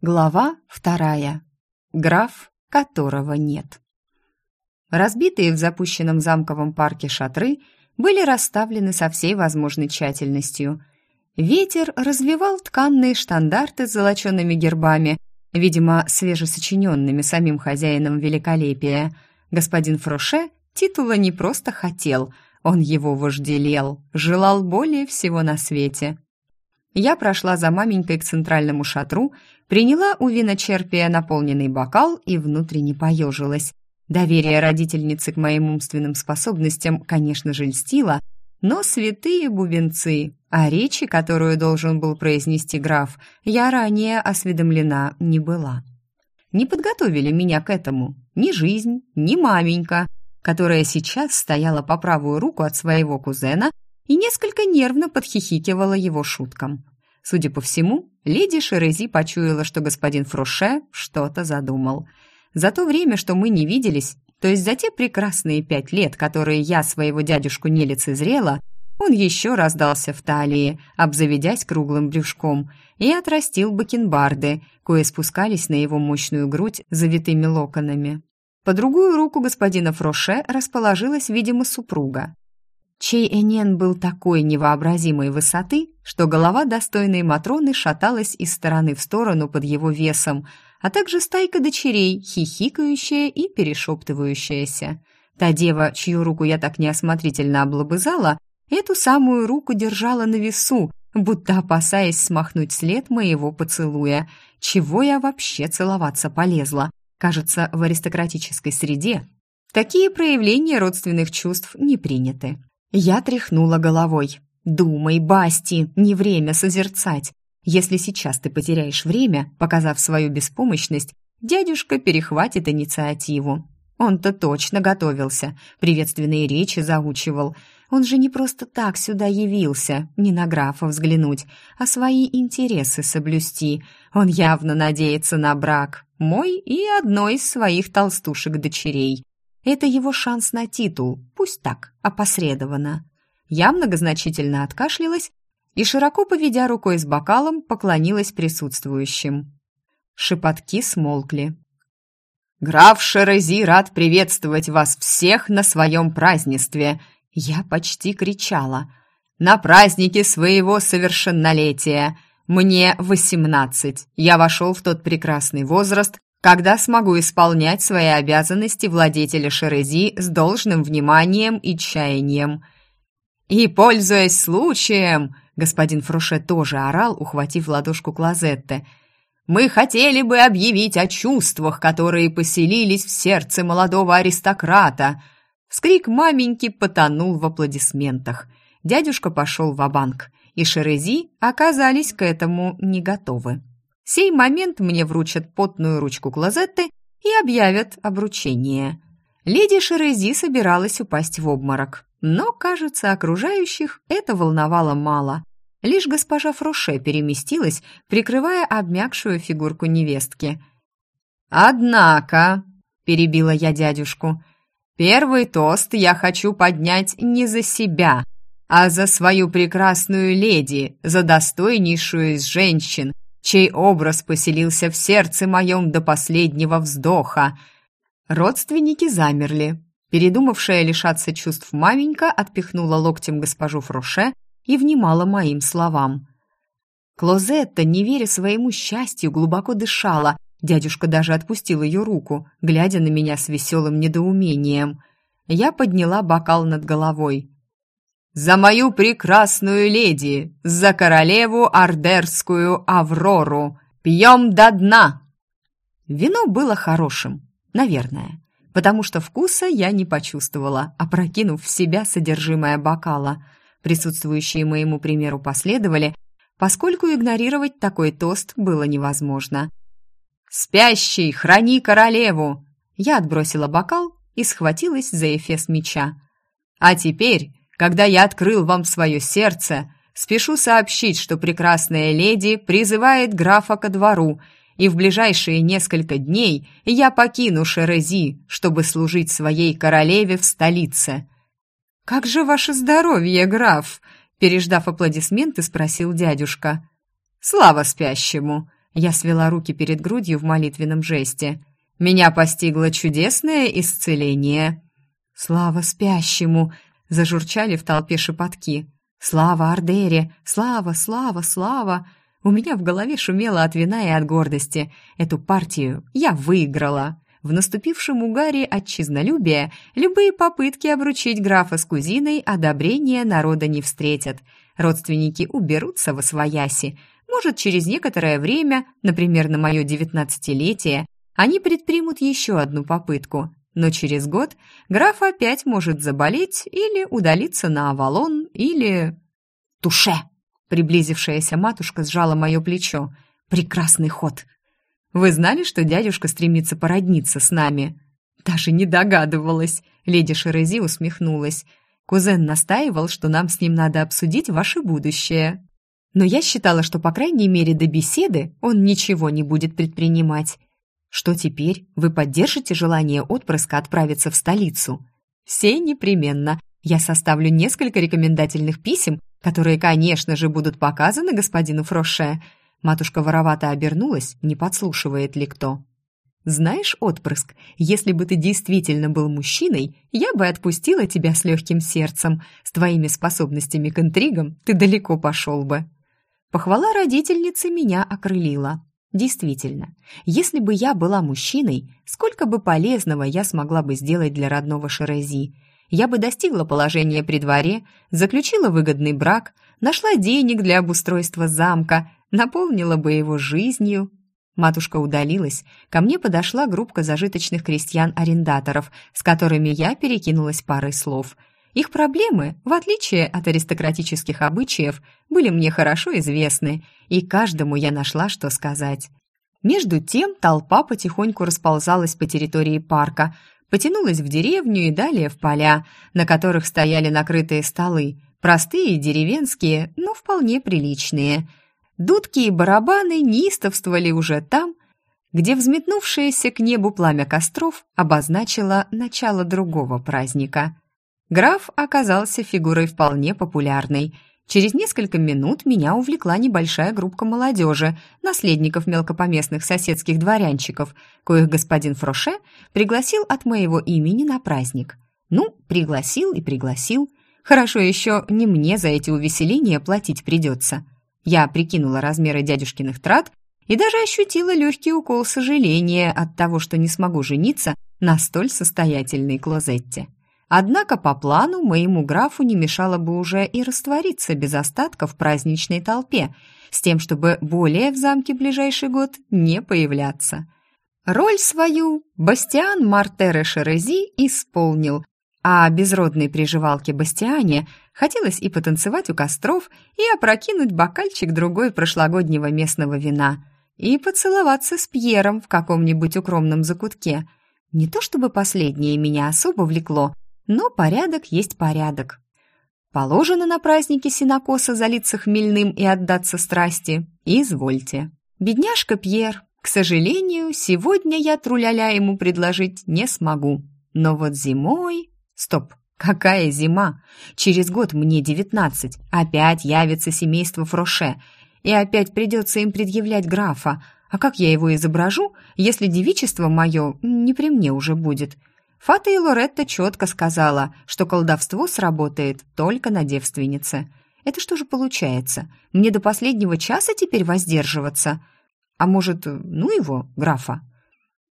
Глава вторая. Граф, которого нет. Разбитые в запущенном замковом парке шатры были расставлены со всей возможной тщательностью. Ветер развивал тканные штандарты с золоченными гербами, видимо, свежесочиненными самим хозяином великолепия. Господин Фроше титула не просто хотел, он его вожделел, желал более всего на свете. Я прошла за маменькой к центральному шатру, приняла у виночерпия наполненный бокал и внутренне поежилась. Доверие родительницы к моим умственным способностям, конечно же, льстило, но святые бубенцы, о речи, которую должен был произнести граф, я ранее осведомлена не была. Не подготовили меня к этому ни жизнь, ни маменька, которая сейчас стояла по правую руку от своего кузена и несколько нервно подхихикивала его шуткам. Судя по всему, леди Шерези почуяла, что господин Фроше что-то задумал. За то время, что мы не виделись, то есть за те прекрасные пять лет, которые я своего дядюшку не лицезрела, он еще раздался в талии, обзаведясь круглым брюшком, и отрастил бакенбарды, кое спускались на его мощную грудь завитыми локонами. По другую руку господина Фроше расположилась, видимо, супруга чей Энен был такой невообразимой высоты, что голова достойной Матроны шаталась из стороны в сторону под его весом, а также стайка дочерей, хихикающая и перешептывающаяся. Та дева, чью руку я так неосмотрительно облобызала, эту самую руку держала на весу, будто опасаясь смахнуть след моего поцелуя. Чего я вообще целоваться полезла? Кажется, в аристократической среде такие проявления родственных чувств не приняты. Я тряхнула головой. «Думай, Басти, не время созерцать. Если сейчас ты потеряешь время, показав свою беспомощность, дядюшка перехватит инициативу. Он-то точно готовился, приветственные речи заучивал. Он же не просто так сюда явился, не на графа взглянуть, а свои интересы соблюсти. Он явно надеется на брак, мой и одной из своих толстушек-дочерей. Это его шанс на титул, пусть так, опосредованно. Я многозначительно откашлялась и, широко поведя рукой с бокалом, поклонилась присутствующим. Шепотки смолкли. «Граф Шерези рад приветствовать вас всех на своем празднестве!» Я почти кричала. «На празднике своего совершеннолетия! Мне восемнадцать. Я вошел в тот прекрасный возраст, когда смогу исполнять свои обязанности владетеля Шерези с должным вниманием и чаянием. И, пользуясь случаем, господин Фруше тоже орал, ухватив ладошку Клозетте, мы хотели бы объявить о чувствах, которые поселились в сердце молодого аристократа. Вскрик маменьки потонул в аплодисментах. Дядюшка пошел в банк и Шерези оказались к этому не готовы сей момент мне вручат потную ручку клозетты и объявят обручение. Леди Шерези собиралась упасть в обморок, но, кажется, окружающих это волновало мало. Лишь госпожа Фроше переместилась, прикрывая обмякшую фигурку невестки. «Однако», — перебила я дядюшку, — «первый тост я хочу поднять не за себя, а за свою прекрасную леди, за достойнейшую из женщин, чей образ поселился в сердце моем до последнего вздоха. Родственники замерли. Передумавшая лишаться чувств маменька отпихнула локтем госпожу Фроше и внимала моим словам. Клозетта, не веря своему счастью, глубоко дышала. Дядюшка даже отпустил ее руку, глядя на меня с веселым недоумением. Я подняла бокал над головой. «За мою прекрасную леди! За королеву Ардерскую Аврору! Пьем до дна!» Вино было хорошим, наверное, потому что вкуса я не почувствовала, опрокинув в себя содержимое бокала. Присутствующие моему примеру последовали, поскольку игнорировать такой тост было невозможно. «Спящий, храни королеву!» Я отбросила бокал и схватилась за эфес меча. «А теперь когда я открыл вам свое сердце, спешу сообщить, что прекрасная леди призывает графа ко двору, и в ближайшие несколько дней я покину Шерези, чтобы служить своей королеве в столице». «Как же ваше здоровье, граф?» Переждав аплодисменты, спросил дядюшка. «Слава спящему!» Я свела руки перед грудью в молитвенном жесте. «Меня постигло чудесное исцеление!» «Слава спящему!» — зажурчали в толпе шепотки. «Слава Ардере! Слава, слава, слава!» У меня в голове шумело от вина и от гордости. Эту партию я выиграла. В наступившем угаре отчизнолюбия любые попытки обручить графа с кузиной одобрения народа не встретят. Родственники уберутся во свояси. Может, через некоторое время, например, на мое девятнадцатилетие, они предпримут еще одну попытку. Но через год граф опять может заболеть или удалиться на Авалон, или... «Туше!» Приблизившаяся матушка сжала мое плечо. «Прекрасный ход!» «Вы знали, что дядюшка стремится породниться с нами?» «Даже не догадывалась!» Леди Шерези усмехнулась. «Кузен настаивал, что нам с ним надо обсудить ваше будущее. Но я считала, что, по крайней мере, до беседы он ничего не будет предпринимать. Что теперь? Вы поддержите желание отпрыска отправиться в столицу?» «Все непременно. Я составлю несколько рекомендательных писем которые, конечно же, будут показаны господину Фроше. Матушка воровато обернулась, не подслушивает ли кто. «Знаешь, отпрыск, если бы ты действительно был мужчиной, я бы отпустила тебя с легким сердцем. С твоими способностями к интригам ты далеко пошел бы». Похвала родительницы меня окрылила. Действительно, если бы я была мужчиной, сколько бы полезного я смогла бы сделать для родного Шерези – я бы достигла положения при дворе, заключила выгодный брак, нашла денег для обустройства замка, наполнила бы его жизнью. Матушка удалилась, ко мне подошла группа зажиточных крестьян-арендаторов, с которыми я перекинулась парой слов. Их проблемы, в отличие от аристократических обычаев, были мне хорошо известны, и каждому я нашла, что сказать. Между тем толпа потихоньку расползалась по территории парка, потянулась в деревню и далее в поля, на которых стояли накрытые столы, простые деревенские, но вполне приличные. Дудки и барабаны неистовствовали уже там, где взметнувшееся к небу пламя костров обозначило начало другого праздника. Граф оказался фигурой вполне популярной – Через несколько минут меня увлекла небольшая группа молодежи, наследников мелкопоместных соседских дворянчиков, коих господин Фроше пригласил от моего имени на праздник. Ну, пригласил и пригласил. Хорошо еще не мне за эти увеселения платить придется. Я прикинула размеры дядюшкиных трат и даже ощутила легкий укол сожаления от того, что не смогу жениться на столь состоятельной Клозетте. Однако по плану моему графу не мешало бы уже и раствориться без остатка в праздничной толпе, с тем, чтобы более в замке ближайший год не появляться. Роль свою Бастиан Мартере Шерези исполнил, а безродной приживалке Бастиане хотелось и потанцевать у костров, и опрокинуть бокальчик другой прошлогоднего местного вина, и поцеловаться с Пьером в каком-нибудь укромном закутке. Не то чтобы последнее меня особо влекло, но порядок есть порядок. Положено на празднике синокоса залиться хмельным и отдаться страсти. Извольте. Бедняжка Пьер, к сожалению, сегодня я труляля ему предложить не смогу. Но вот зимой... Стоп, какая зима? Через год мне девятнадцать. Опять явится семейство Фроше. И опять придется им предъявлять графа. А как я его изображу, если девичество мое не при мне уже будет? Фата и Лоретта четко сказала, что колдовство сработает только на девственнице. Это что же получается? Мне до последнего часа теперь воздерживаться? А может, ну его, графа?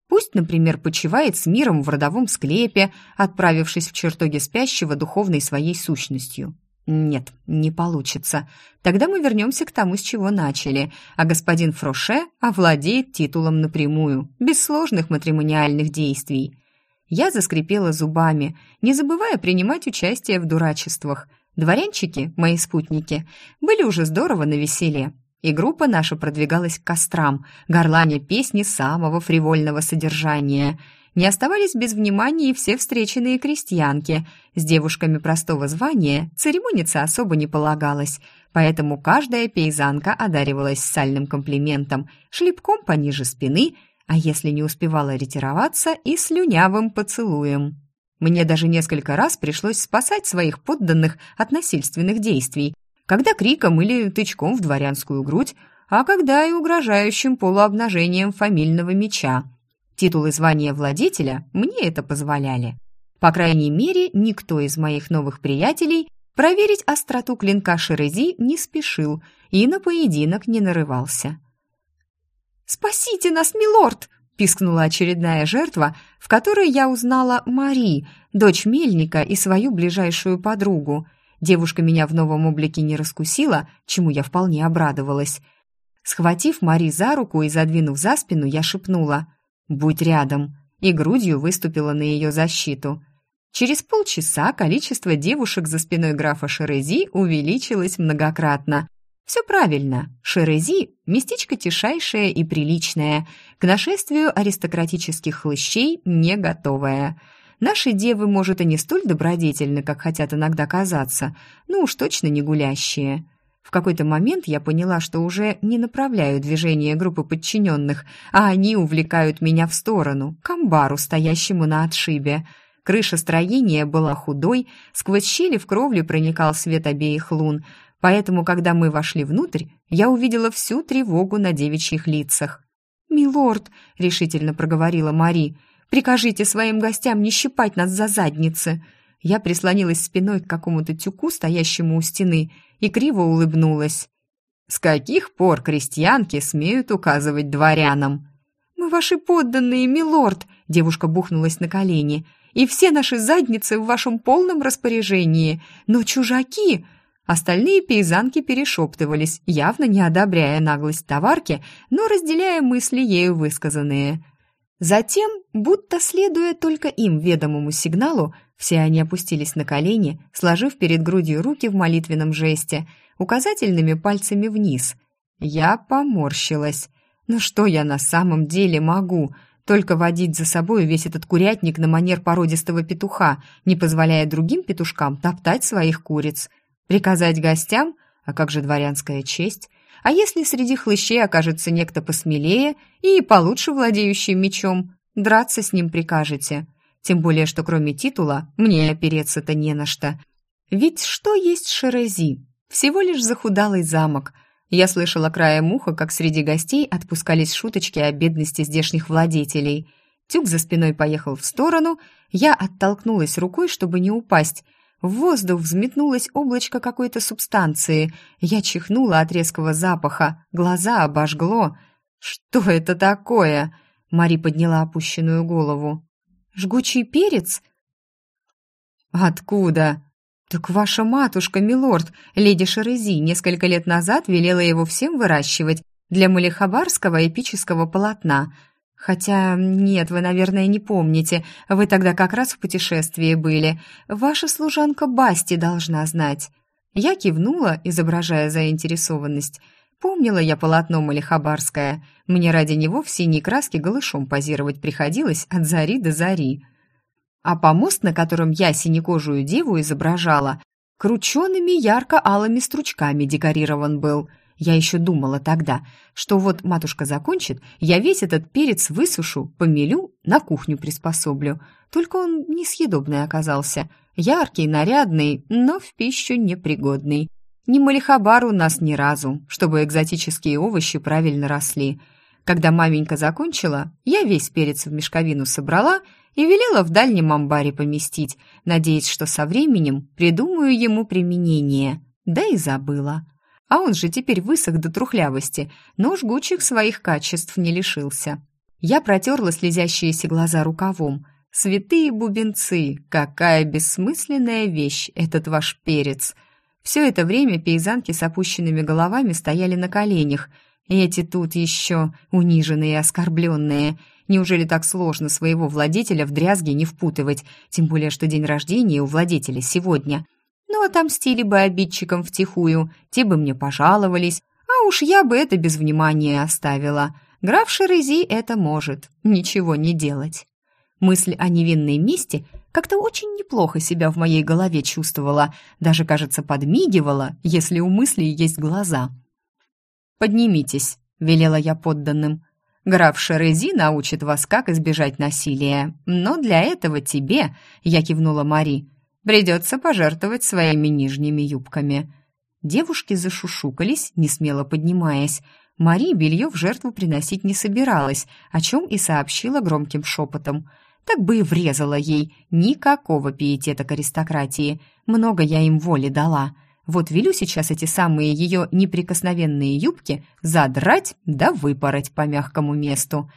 Пусть, например, почивает с миром в родовом склепе, отправившись в чертоги спящего духовной своей сущностью. Нет, не получится. Тогда мы вернемся к тому, с чего начали, а господин Фроше овладеет титулом напрямую, без сложных матримониальных действий. Я заскрипела зубами, не забывая принимать участие в дурачествах. Дворянчики, мои спутники, были уже здорово на веселье, и группа наша продвигалась к кострам, горланя песни самого фривольного содержания. Не оставались без внимания и все встреченные крестьянки. С девушками простого звания церемониться особо не полагалось, поэтому каждая пейзанка одаривалась сальным комплиментом, шлепком пониже спины – а если не успевала ретироваться, и слюнявым поцелуем. Мне даже несколько раз пришлось спасать своих подданных от насильственных действий, когда криком или тычком в дворянскую грудь а когда и угрожающим полуобнажением фамильного меча. Титул и звание владетеля мне это позволяли. По крайней мере, никто из моих новых приятелей проверить остроту клинка Шерези не спешил и на поединок не нарывался. «Спасите нас, милорд!» — пискнула очередная жертва, в которой я узнала Мари, дочь Мельника и свою ближайшую подругу. Девушка меня в новом облике не раскусила, чему я вполне обрадовалась. Схватив Мари за руку и задвинув за спину, я шепнула «Будь рядом!» и грудью выступила на ее защиту. Через полчаса количество девушек за спиной графа Шерези увеличилось многократно. Все правильно, Шерези – местечко тишайшее и приличное, к нашествию аристократических хлыщей не готовое. Наши девы, может, и не столь добродетельны, как хотят иногда казаться, но уж точно не гулящие. В какой-то момент я поняла, что уже не направляю движение группы подчиненных, а они увлекают меня в сторону, к амбару, стоящему на отшибе. Крыша строения была худой, сквозь щели в кровле проникал свет обеих лун, поэтому, когда мы вошли внутрь, я увидела всю тревогу на девичьих лицах. «Милорд», — решительно проговорила Мари, — «прикажите своим гостям не щипать нас за задницы». Я прислонилась спиной к какому-то тюку, стоящему у стены, и криво улыбнулась. «С каких пор крестьянки смеют указывать дворянам?» «Мы ваши подданные, милорд!» Девушка бухнулась на колени. «И все наши задницы в вашем полном распоряжении. Но чужаки...» Остальные пейзанки перешептывались, явно не одобряя наглость товарки, но разделяя мысли ею высказанные. Затем, будто следуя только им ведомому сигналу, все они опустились на колени, сложив перед грудью руки в молитвенном жесте, указательными пальцами вниз. Я поморщилась. Ну что я на самом деле могу? Только водить за собой весь этот курятник на манер породистого петуха, не позволяя другим петушкам топтать своих куриц. Приказать гостям? А как же дворянская честь? А если среди хлыщей окажется некто посмелее и получше владеющий мечом, драться с ним прикажете? Тем более, что кроме титула мне опереться-то не на что. Ведь что есть Шерези? Всего лишь захудалый замок. Я слышала краем уха, как среди гостей отпускались шуточки о бедности здешних владетелей. Тюк за спиной поехал в сторону, я оттолкнулась рукой, чтобы не упасть. В воздух взметнулось облачко какой-то субстанции. Я чихнула от резкого запаха, глаза обожгло. «Что это такое?» Мари подняла опущенную голову. Жгучий перец? Откуда? Так ваша матушка, милорд, леди Шерези, несколько лет назад велела его всем выращивать для малихабарского эпического полотна. Хотя, нет, вы, наверное, не помните, вы тогда как раз в путешествии были. Ваша служанка Басти должна знать. Я кивнула, изображая заинтересованность. Помнила я полотно Малихабарское. Мне ради него в синей краске голышом позировать приходилось от зари до зари. А помост, на котором я синекожую деву изображала, крученными ярко-алыми стручками декорирован был. Я еще думала тогда, что вот матушка закончит, я весь этот перец высушу, помелю, на кухню приспособлю. Только он несъедобный оказался. Яркий, нарядный, но в пищу непригодный. Не малихабар у нас ни разу, чтобы экзотические овощи правильно росли. Когда маменька закончила, я весь перец в мешковину собрала и велела в дальнем амбаре поместить, надеясь, что со временем придумаю ему применение. Да и забыла. А он же теперь высох до трухлявости, но жгучих своих качеств не лишился. Я протерла слезящиеся глаза рукавом. «Святые бубенцы! Какая бессмысленная вещь этот ваш перец!» Все это время пейзанки с опущенными головами стояли на коленях. Эти тут еще униженные и оскорбленные. Неужели так сложно своего владетеля в дрязги не впутывать, тем более что день рождения у владетеля сегодня? Ну, отомстили бы обидчикам втихую, те бы мне пожаловались, а уж я бы это без внимания оставила. Граф Шерези это может, ничего не делать. Мысль о невинной мести как-то очень неплохо себя в моей голове чувствовала, даже, кажется, подмигивала, если у мыслей есть глаза. «Поднимитесь», — велела я подданным. «Граф Шерези научит вас, как избежать насилия, но для этого тебе, — я кивнула Мари, — придется пожертвовать своими нижними юбками». Девушки зашушукались, не смело поднимаясь. Мари белье в жертву приносить не собиралась, о чем и сообщила громким шепотом. Так бы и врезала ей. Никакого пиетета к аристократии. Много я им воли дала. Вот велю сейчас эти самые ее неприкосновенные юбки задрать да выпороть по мягкому месту.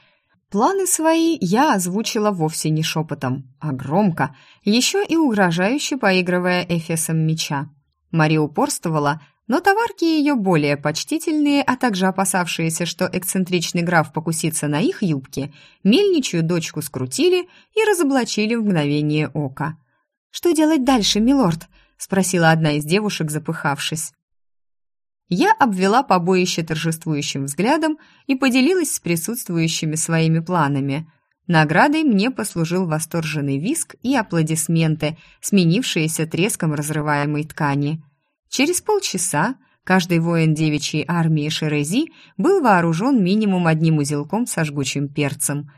Планы свои я озвучила вовсе не шепотом, а громко, еще и угрожающе поигрывая эфесом меча. Мария упорствовала, но товарки ее более почтительные, а также опасавшиеся, что эксцентричный граф покусится на их юбки, мельничью дочку скрутили и разоблачили в мгновение ока. «Что делать дальше, милорд?» — спросила одна из девушек, запыхавшись. Я обвела побоище торжествующим взглядом и поделилась с присутствующими своими планами. Наградой мне послужил восторженный виск и аплодисменты, сменившиеся треском разрываемой ткани. Через полчаса каждый воин девичьей армии Шерези был вооружен минимум одним узелком со жгучим перцем.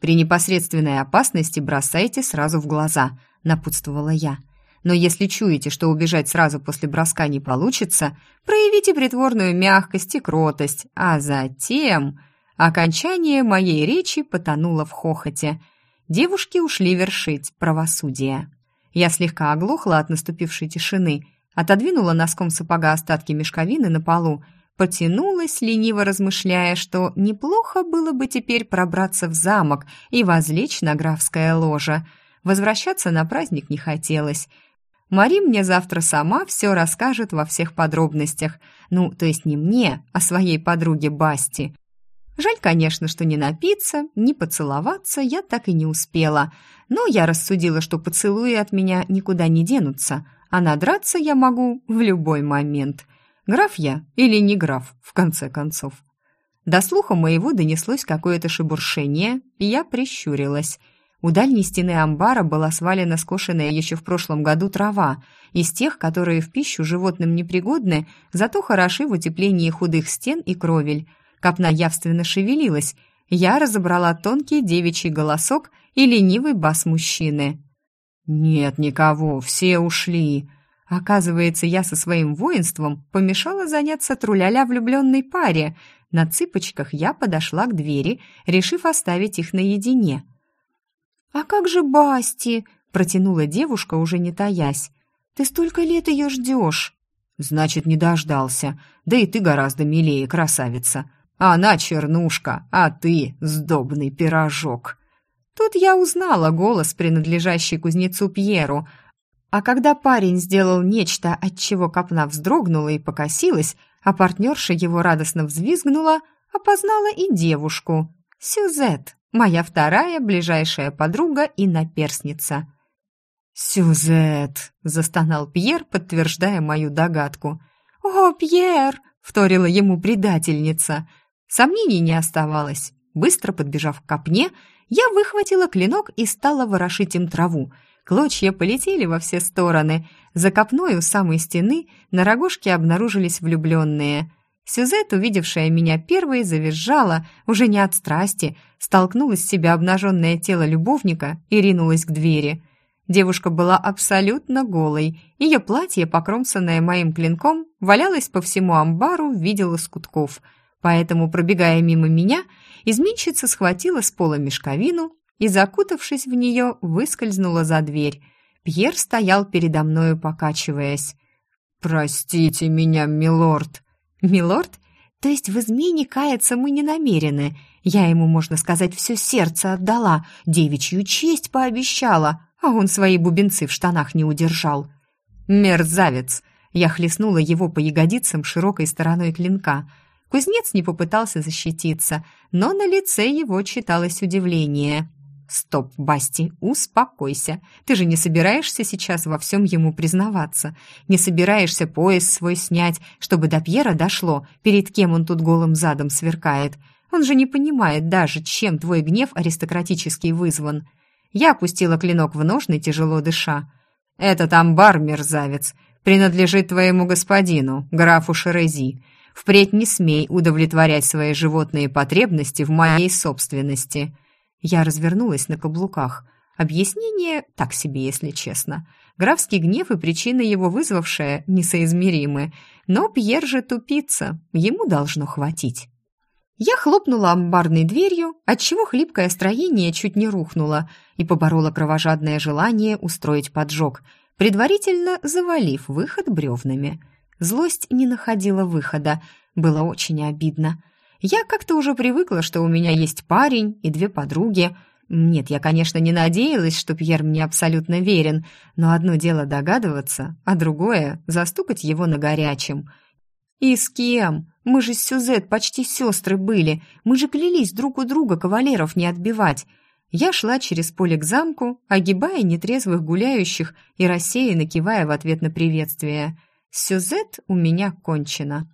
«При непосредственной опасности бросайте сразу в глаза», — напутствовала я. «Но если чуете, что убежать сразу после броска не получится, проявите притворную мягкость и кротость, а затем...» Окончание моей речи потонуло в хохоте. Девушки ушли вершить правосудие. Я слегка оглохла от наступившей тишины — отодвинула носком сапога остатки мешковины на полу, потянулась, лениво размышляя, что неплохо было бы теперь пробраться в замок и возлечь на графское ложе. Возвращаться на праздник не хотелось. Мари мне завтра сама все расскажет во всех подробностях. Ну, то есть не мне, а своей подруге Басти. Жаль, конечно, что не напиться, не поцеловаться я так и не успела. Но я рассудила, что поцелуи от меня никуда не денутся – а надраться я могу в любой момент. Граф я или не граф, в конце концов. До слуха моего донеслось какое-то шебуршение, и я прищурилась. У дальней стены амбара была свалена скошенная еще в прошлом году трава, из тех, которые в пищу животным непригодны, зато хороши в утеплении худых стен и кровель. Копна явственно шевелилась. Я разобрала тонкий девичий голосок и ленивый бас мужчины. «Нет никого, все ушли». Оказывается, я со своим воинством помешала заняться труляля влюбленной паре. На цыпочках я подошла к двери, решив оставить их наедине. «А как же Басти?» — протянула девушка, уже не таясь. «Ты столько лет ее ждешь». «Значит, не дождался. Да и ты гораздо милее, красавица. Она чернушка, а ты сдобный пирожок». Тут я узнала голос, принадлежащий кузнецу Пьеру, а когда парень сделал нечто, от чего копна вздрогнула и покосилась, а партнерша его радостно взвизгнула, опознала и девушку. Сюзет, моя вторая ближайшая подруга и наперсница. «Сюзет!» — застонал Пьер, подтверждая мою догадку. «О, Пьер!» — вторила ему предательница. Сомнений не оставалось. Быстро подбежав к копне, я выхватила клинок и стала ворошить им траву. Клочья полетели во все стороны. За копной у самой стены на рогожке обнаружились влюбленные. Сюзет, увидевшая меня первой, завизжала, уже не от страсти, столкнула с себя обнаженное тело любовника и ринулась к двери. Девушка была абсолютно голой. Ее платье, покромсанное моим клинком, валялось по всему амбару в виде лоскутков. Поэтому, пробегая мимо меня, Изменщица схватила с пола мешковину и, закутавшись в нее, выскользнула за дверь. Пьер стоял передо мною, покачиваясь. «Простите меня, милорд!» «Милорд? То есть в измене каяться мы не намерены. Я ему, можно сказать, все сердце отдала, девичью честь пообещала, а он свои бубенцы в штанах не удержал». «Мерзавец!» Я хлестнула его по ягодицам широкой стороной клинка – Кузнец не попытался защититься, но на лице его читалось удивление. «Стоп, Басти, успокойся. Ты же не собираешься сейчас во всем ему признаваться. Не собираешься пояс свой снять, чтобы до Пьера дошло, перед кем он тут голым задом сверкает. Он же не понимает даже, чем твой гнев аристократический вызван». Я опустила клинок в ножны, тяжело дыша. «Этот амбар, мерзавец, принадлежит твоему господину, графу Шерези. Впредь не смей удовлетворять свои животные потребности в моей собственности». Я развернулась на каблуках. Объяснение так себе, если честно. Графский гнев и причина его вызвавшая несоизмеримы. Но Пьер же тупица, ему должно хватить. Я хлопнула амбарной дверью, отчего хлипкое строение чуть не рухнуло, и поборола кровожадное желание устроить поджог, предварительно завалив выход бревнами. Злость не находила выхода, было очень обидно. Я как-то уже привыкла, что у меня есть парень и две подруги. Нет, я, конечно, не надеялась, что Пьер мне абсолютно верен, но одно дело догадываться, а другое — застукать его на горячем. И с кем? Мы же с Сюзет почти сестры были. Мы же клялись друг у друга кавалеров не отбивать. Я шла через поле к замку, огибая нетрезвых гуляющих и рассеянно кивая в ответ на приветствие. Сюзет у меня кончена.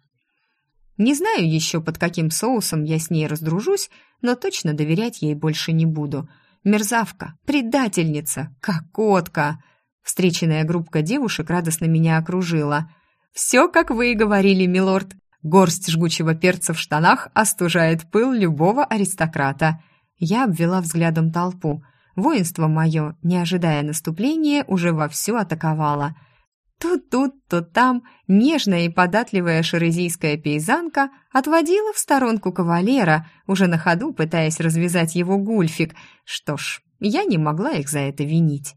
Не знаю еще, под каким соусом я с ней раздружусь, но точно доверять ей больше не буду. Мерзавка, предательница, кокотка. Встреченная группка девушек радостно меня окружила. «Все, как вы и говорили, милорд. Горсть жгучего перца в штанах остужает пыл любого аристократа. Я обвела взглядом толпу. Воинство мое, не ожидая наступления, уже вовсю атаковало. То тут, то там нежная и податливая шерезийская пейзанка отводила в сторонку кавалера, уже на ходу пытаясь развязать его гульфик. Что ж, я не могла их за это винить.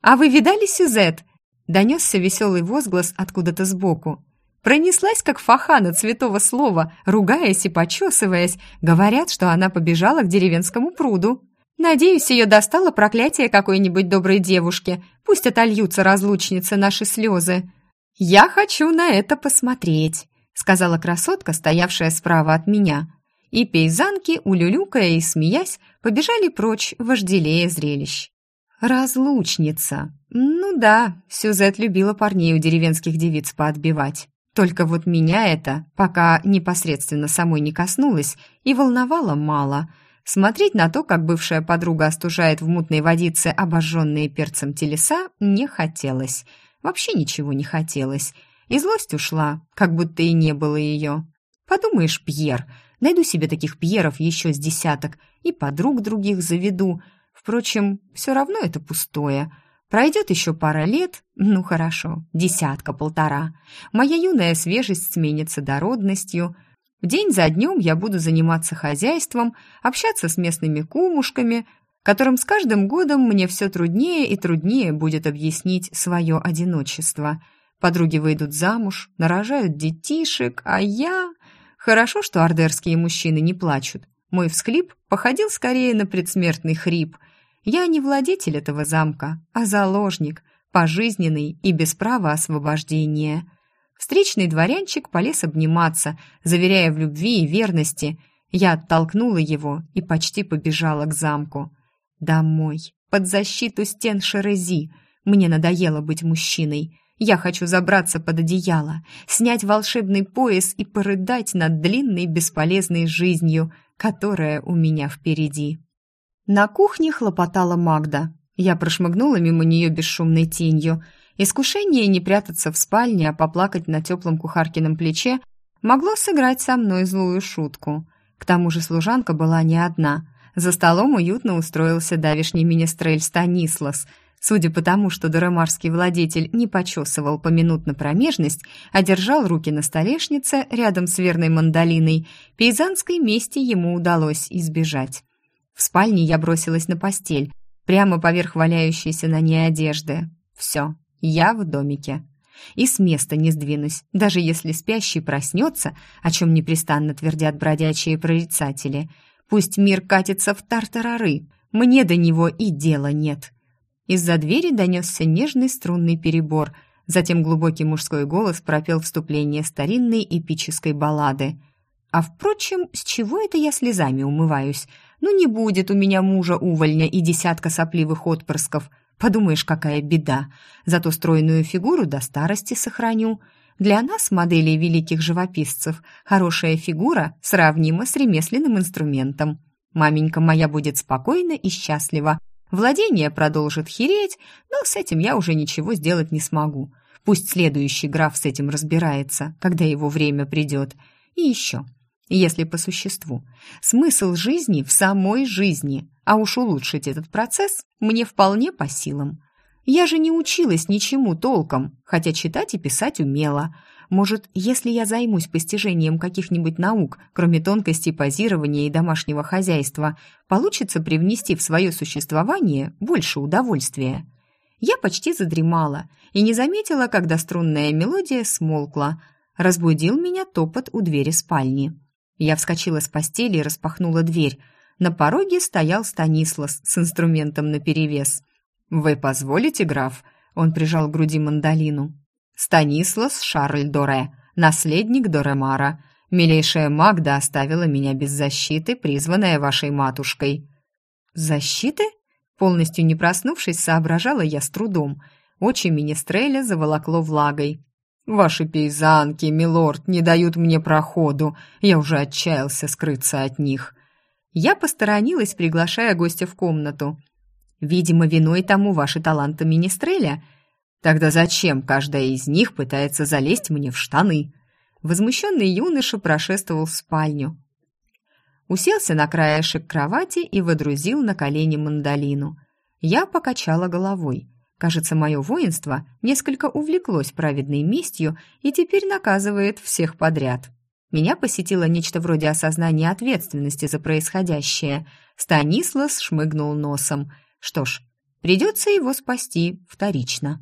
«А вы видали Сюзет?» — донесся веселый возглас откуда-то сбоку. Пронеслась, как фаха от святого слова, ругаясь и почесываясь. Говорят, что она побежала к деревенскому пруду. Надеюсь, ее достало проклятие какой-нибудь доброй девушки. Пусть отольются разлучницы наши слезы. «Я хочу на это посмотреть», — сказала красотка, стоявшая справа от меня. И пейзанки, улюлюкая и смеясь, побежали прочь, вожделея зрелищ. «Разлучница. Ну да, Сюзет любила парней у деревенских девиц поотбивать. Только вот меня это, пока непосредственно самой не коснулось, и волновало мало. Смотреть на то, как бывшая подруга остужает в мутной водице обожженные перцем телеса, не хотелось. Вообще ничего не хотелось. И злость ушла, как будто и не было ее. Подумаешь, Пьер, найду себе таких Пьеров еще с десяток, и подруг других заведу. Впрочем, все равно это пустое. Пройдет еще пара лет, ну хорошо, десятка-полтора. Моя юная свежесть сменится дородностью. День за днем я буду заниматься хозяйством, общаться с местными кумушками, которым с каждым годом мне все труднее и труднее будет объяснить свое одиночество. Подруги выйдут замуж, нарожают детишек, а я... Хорошо, что ардерские мужчины не плачут. Мой всхлип походил скорее на предсмертный хрип – я не владетель этого замка, а заложник, пожизненный и без права освобождения. Встречный дворянчик полез обниматься, заверяя в любви и верности. Я оттолкнула его и почти побежала к замку. Домой, под защиту стен Шерези. Мне надоело быть мужчиной. Я хочу забраться под одеяло, снять волшебный пояс и порыдать над длинной бесполезной жизнью, которая у меня впереди. На кухне хлопотала Магда. Я прошмыгнула мимо нее бесшумной тенью. Искушение не прятаться в спальне, а поплакать на теплом кухаркином плече могло сыграть со мной злую шутку. К тому же служанка была не одна. За столом уютно устроился давишний министрель Станислас. Судя по тому, что доромарский владетель не почесывал поминутно промежность, а держал руки на столешнице рядом с верной мандолиной, пейзанской мести ему удалось избежать. В спальне я бросилась на постель, прямо поверх валяющейся на ней одежды. Все, я в домике. И с места не сдвинусь, даже если спящий проснется, о чем непрестанно твердят бродячие прорицатели. Пусть мир катится в тартарары, мне до него и дела нет. Из-за двери донесся нежный струнный перебор, затем глубокий мужской голос пропел вступление старинной эпической баллады. А впрочем, с чего это я слезами умываюсь? Ну не будет у меня мужа-увольня и десятка сопливых отпрысков. Подумаешь, какая беда. Зато стройную фигуру до старости сохраню. Для нас, моделей великих живописцев, хорошая фигура сравнима с ремесленным инструментом. Маменька моя будет спокойна и счастлива. Владение продолжит хереть, но с этим я уже ничего сделать не смогу. Пусть следующий граф с этим разбирается, когда его время придет. И еще. Если по существу. Смысл жизни в самой жизни, а уж улучшить этот процесс мне вполне по силам. Я же не училась ничему толком, хотя читать и писать умела. Может, если я займусь постижением каких-нибудь наук, кроме тонкостей позирования и домашнего хозяйства, получится привнести в свое существование больше удовольствия? Я почти задремала и не заметила, когда струнная мелодия смолкла. Разбудил меня топот у двери спальни. Я вскочила с постели и распахнула дверь. На пороге стоял Станислас с инструментом наперевес. «Вы позволите, граф?» Он прижал к груди мандолину. «Станислас Шарль Доре, наследник Доремара. Милейшая Магда оставила меня без защиты, призванная вашей матушкой». «Защиты?» Полностью не проснувшись, соображала я с трудом. Очи Министреля заволокло влагой. «Ваши пейзанки, милорд, не дают мне проходу. Я уже отчаялся скрыться от них». Я посторонилась, приглашая гостя в комнату. «Видимо, виной тому ваши таланты Министреля. Тогда зачем каждая из них пытается залезть мне в штаны?» Возмущенный юноша прошествовал в спальню. Уселся на краешек кровати и водрузил на колени мандолину. Я покачала головой. Кажется, мое воинство несколько увлеклось праведной местью и теперь наказывает всех подряд. Меня посетило нечто вроде осознания ответственности за происходящее. Станислас шмыгнул носом. Что ж, придется его спасти вторично.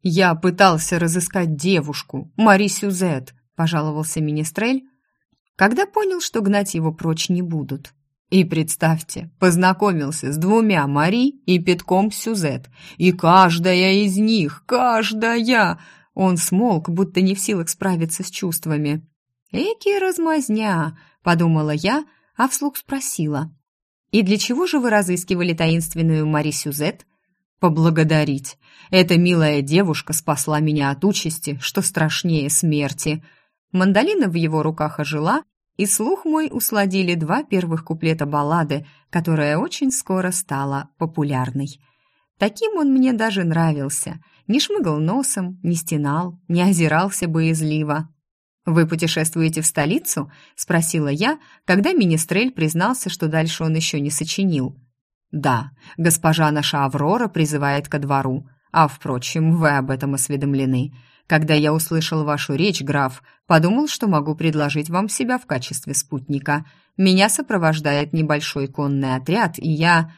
«Я пытался разыскать девушку, Мари Сюзет», — пожаловался Министрель, когда понял, что гнать его прочь не будут. И представьте, познакомился с двумя Мари и Петком Сюзет, и каждая из них, каждая... Он смолк, будто не в силах справиться с чувствами. «Эки размазня», — подумала я, а вслух спросила. «И для чего же вы разыскивали таинственную Мари Сюзет?» «Поблагодарить. Эта милая девушка спасла меня от участи, что страшнее смерти». Мандолина в его руках ожила, и слух мой усладили два первых куплета баллады, которая очень скоро стала популярной. Таким он мне даже нравился. Не шмыгал носом, не стенал, не озирался боязливо. «Вы путешествуете в столицу?» — спросила я, когда Министрель признался, что дальше он еще не сочинил. «Да, госпожа наша Аврора призывает ко двору. А, впрочем, вы об этом осведомлены. Когда я услышал вашу речь, граф, подумал, что могу предложить вам себя в качестве спутника. Меня сопровождает небольшой конный отряд, и я...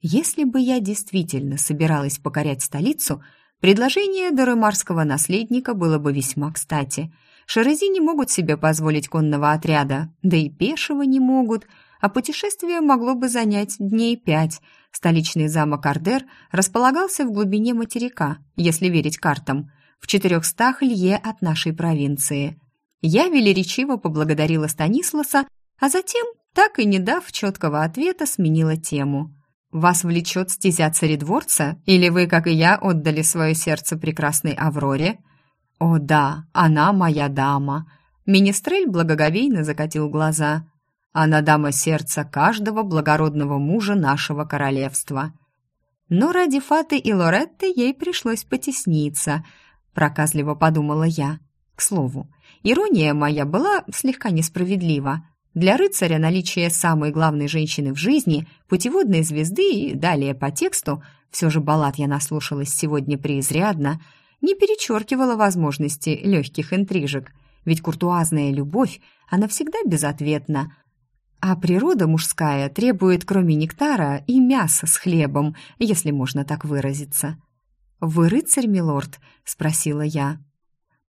Если бы я действительно собиралась покорять столицу, предложение Доремарского наследника было бы весьма кстати. Шерези не могут себе позволить конного отряда, да и пешего не могут, а путешествие могло бы занять дней пять. Столичный замок Ардер располагался в глубине материка, если верить картам – в четырехстах лье от нашей провинции. Я велеречиво поблагодарила Станисласа, а затем, так и не дав четкого ответа, сменила тему. «Вас влечет стезя царедворца, или вы, как и я, отдали свое сердце прекрасной Авроре?» «О да, она моя дама!» Министрель благоговейно закатил глаза. «Она дама сердца каждого благородного мужа нашего королевства». Но ради Фаты и Лоретты ей пришлось потесниться – проказливо подумала я. К слову, ирония моя была слегка несправедлива. Для рыцаря наличие самой главной женщины в жизни, путеводной звезды и далее по тексту, все же баллад я наслушалась сегодня преизрядно, не перечеркивало возможности легких интрижек, ведь куртуазная любовь, она всегда безответна, а природа мужская требует кроме нектара и мяса с хлебом, если можно так выразиться. «Вы рыцарь, милорд?» — спросила я.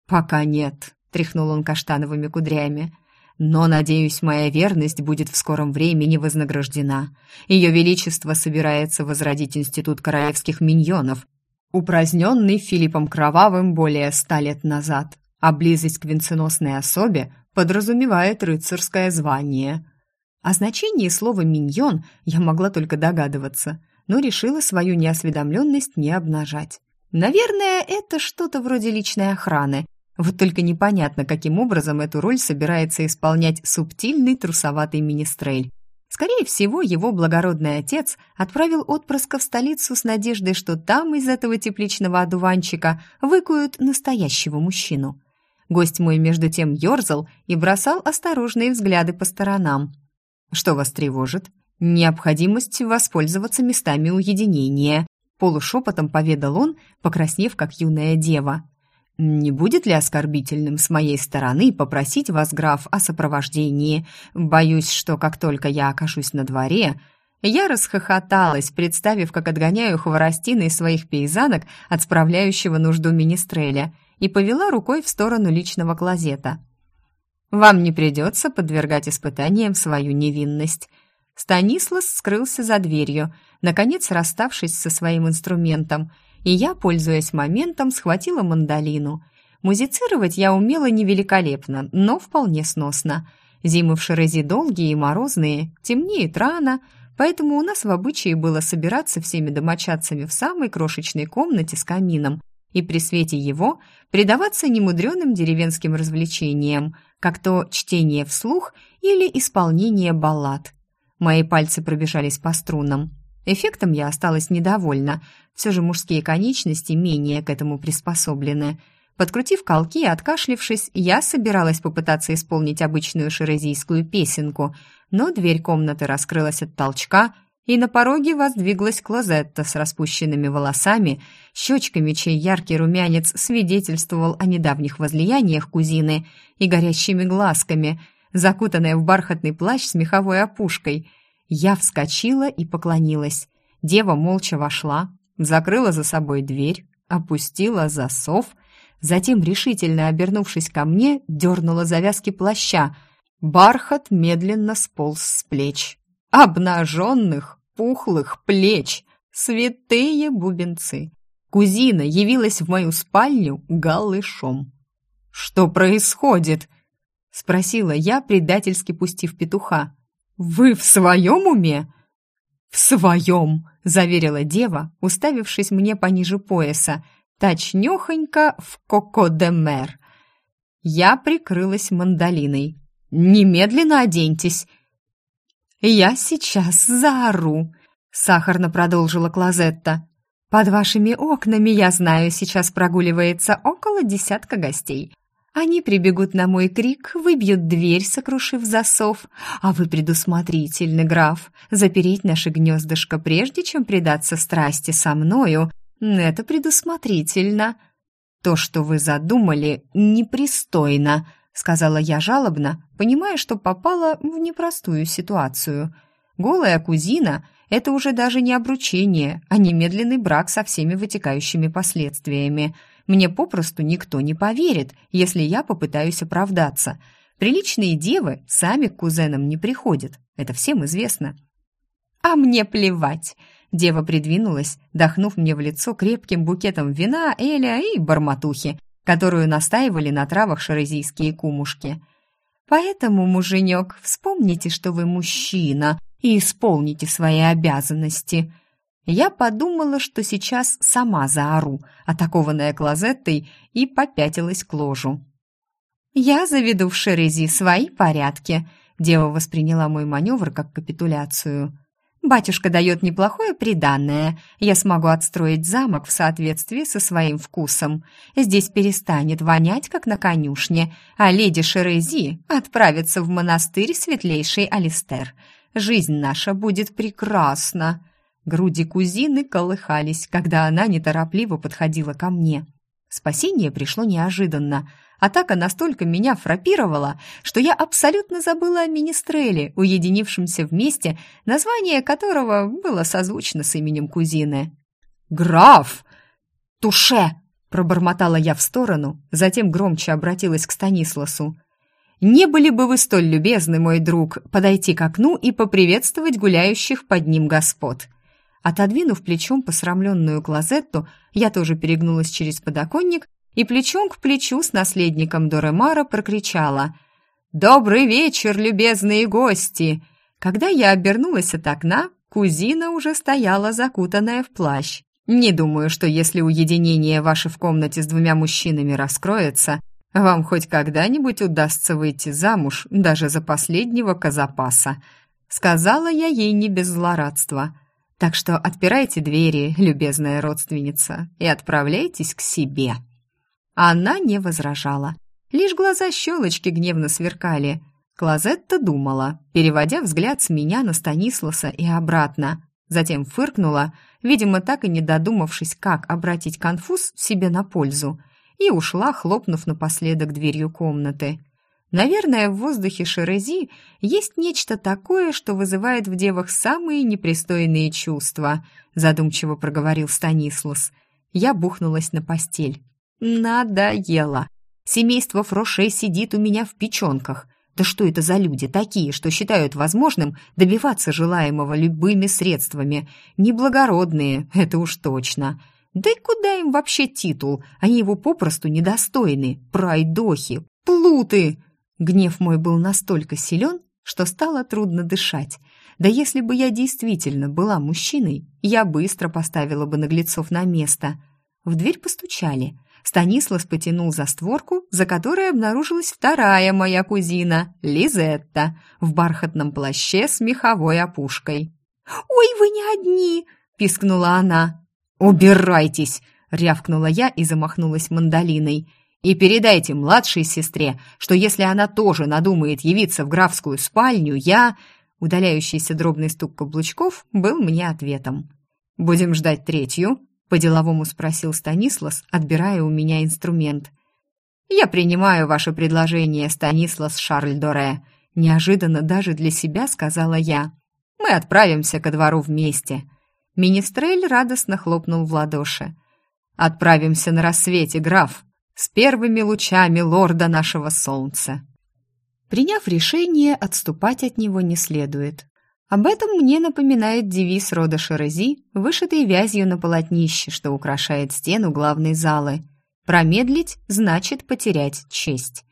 «Пока нет», — тряхнул он каштановыми кудрями. «Но, надеюсь, моя верность будет в скором времени вознаграждена. Ее Величество собирается возродить Институт королевских миньонов, упраздненный Филиппом Кровавым более ста лет назад, а близость к венценосной особе подразумевает рыцарское звание». О значении слова «миньон» я могла только догадываться — но решила свою неосведомленность не обнажать. Наверное, это что-то вроде личной охраны. Вот только непонятно, каким образом эту роль собирается исполнять субтильный трусоватый министрель. Скорее всего, его благородный отец отправил отпрыска в столицу с надеждой, что там из этого тепличного одуванчика выкуют настоящего мужчину. Гость мой между тем ерзал и бросал осторожные взгляды по сторонам. «Что вас тревожит?» Необходимость воспользоваться местами уединения, полушепотом поведал он, покраснев как юная дева. «Не будет ли оскорбительным с моей стороны попросить вас, граф, о сопровождении? Боюсь, что как только я окажусь на дворе...» Я расхохоталась, представив, как отгоняю хворостиной своих пейзанок от справляющего нужду министреля, и повела рукой в сторону личного клозета. «Вам не придется подвергать испытаниям свою невинность». Станислас скрылся за дверью, наконец расставшись со своим инструментом, и я, пользуясь моментом, схватила мандолину. Музицировать я умела невеликолепно, но вполне сносно. Зимы в Шерези долгие и морозные, темнеет рано — поэтому у нас в обычае было собираться всеми домочадцами в самой крошечной комнате с камином и при свете его предаваться немудреным деревенским развлечениям, как то чтение вслух или исполнение баллад. Мои пальцы пробежались по струнам. Эффектом я осталась недовольна, все же мужские конечности менее к этому приспособлены – Подкрутив колки и откашлившись, я собиралась попытаться исполнить обычную шерезийскую песенку, но дверь комнаты раскрылась от толчка, и на пороге воздвиглась Клозетта с распущенными волосами, щечками, чей яркий румянец свидетельствовал о недавних возлияниях кузины, и горящими глазками, закутанная в бархатный плащ с меховой опушкой. Я вскочила и поклонилась. Дева молча вошла, закрыла за собой дверь, опустила засов — Затем, решительно обернувшись ко мне, дернула завязки плаща. Бархат медленно сполз с плеч. Обнаженных, пухлых плеч. Святые бубенцы. Кузина явилась в мою спальню голышом. «Что происходит?» — спросила я, предательски пустив петуха. «Вы в своем уме?» «В своем!» — заверила дева, уставившись мне пониже пояса — точнёхонько в коко-де-мер. Я прикрылась мандолиной. «Немедленно оденьтесь!» «Я сейчас заору!» — сахарно продолжила Клозетта. «Под вашими окнами, я знаю, сейчас прогуливается около десятка гостей. Они прибегут на мой крик, выбьют дверь, сокрушив засов. А вы предусмотрительный граф, запереть наше гнездышко, прежде чем предаться страсти со мною, это предусмотрительно. То, что вы задумали, непристойно, сказала я жалобно, понимая, что попала в непростую ситуацию. Голая кузина — это уже даже не обручение, а немедленный брак со всеми вытекающими последствиями. Мне попросту никто не поверит, если я попытаюсь оправдаться. Приличные девы сами к кузенам не приходят, это всем известно. «А мне плевать!» Дева придвинулась, дохнув мне в лицо крепким букетом вина, эля и барматухи, которую настаивали на травах шарезийские кумушки. «Поэтому, муженек, вспомните, что вы мужчина, и исполните свои обязанности». Я подумала, что сейчас сама заору, атакованная клозеттой, и попятилась к ложу. «Я заведу в Шерези свои порядки», — дева восприняла мой маневр как капитуляцию. Батюшка дает неплохое приданное. Я смогу отстроить замок в соответствии со своим вкусом. Здесь перестанет вонять, как на конюшне, а леди Шерези отправится в монастырь светлейший Алистер. Жизнь наша будет прекрасна». Груди кузины колыхались, когда она неторопливо подходила ко мне. Спасение пришло неожиданно. Атака настолько меня фрапировала, что я абсолютно забыла о министреле, уединившемся вместе, название которого было созвучно с именем кузины. «Граф!» «Туше!» — пробормотала я в сторону, затем громче обратилась к Станисласу. «Не были бы вы столь любезны, мой друг, подойти к окну и поприветствовать гуляющих под ним господ?» Отодвинув плечом посрамленную клозетту, я тоже перегнулась через подоконник и плечом к плечу с наследником Доремара прокричала «Добрый вечер, любезные гости!» Когда я обернулась от окна, кузина уже стояла закутанная в плащ. Не думаю, что если уединение ваше в комнате с двумя мужчинами раскроется, вам хоть когда-нибудь удастся выйти замуж даже за последнего казапаса. Сказала я ей не без злорадства. Так что отпирайте двери, любезная родственница, и отправляйтесь к себе». Она не возражала. Лишь глаза щелочки гневно сверкали. Клозетта думала, переводя взгляд с меня на Станисласа и обратно. Затем фыркнула, видимо, так и не додумавшись, как обратить конфуз себе на пользу, и ушла, хлопнув напоследок дверью комнаты. Наверное, в воздухе Шерези есть нечто такое, что вызывает в девах самые непристойные чувства, задумчиво проговорил Станислас. Я бухнулась на постель. Надоело. Семейство Фроше сидит у меня в печенках. Да что это за люди такие, что считают возможным добиваться желаемого любыми средствами? Неблагородные, это уж точно. Да и куда им вообще титул? Они его попросту недостойны. Пройдохи, плуты. Гнев мой был настолько силен, что стало трудно дышать. Да если бы я действительно была мужчиной, я быстро поставила бы наглецов на место. В дверь постучали — Станислав потянул за створку, за которой обнаружилась вторая моя кузина, Лизетта, в бархатном плаще с меховой опушкой. «Ой, вы не одни!» — пискнула она. «Убирайтесь!» — рявкнула я и замахнулась мандолиной. «И передайте младшей сестре, что если она тоже надумает явиться в графскую спальню, я...» Удаляющийся дробный стук каблучков был мне ответом. «Будем ждать третью?» По-деловому спросил Станислас, отбирая у меня инструмент. «Я принимаю ваше предложение, Станислас Шарль Доре», неожиданно даже для себя сказала я. «Мы отправимся ко двору вместе». Министрель радостно хлопнул в ладоши. «Отправимся на рассвете, граф, с первыми лучами лорда нашего солнца». Приняв решение, отступать от него не следует. Об этом мне напоминает девиз рода Шерези, вышитый вязью на полотнище, что украшает стену главной залы. Промедлить значит потерять честь.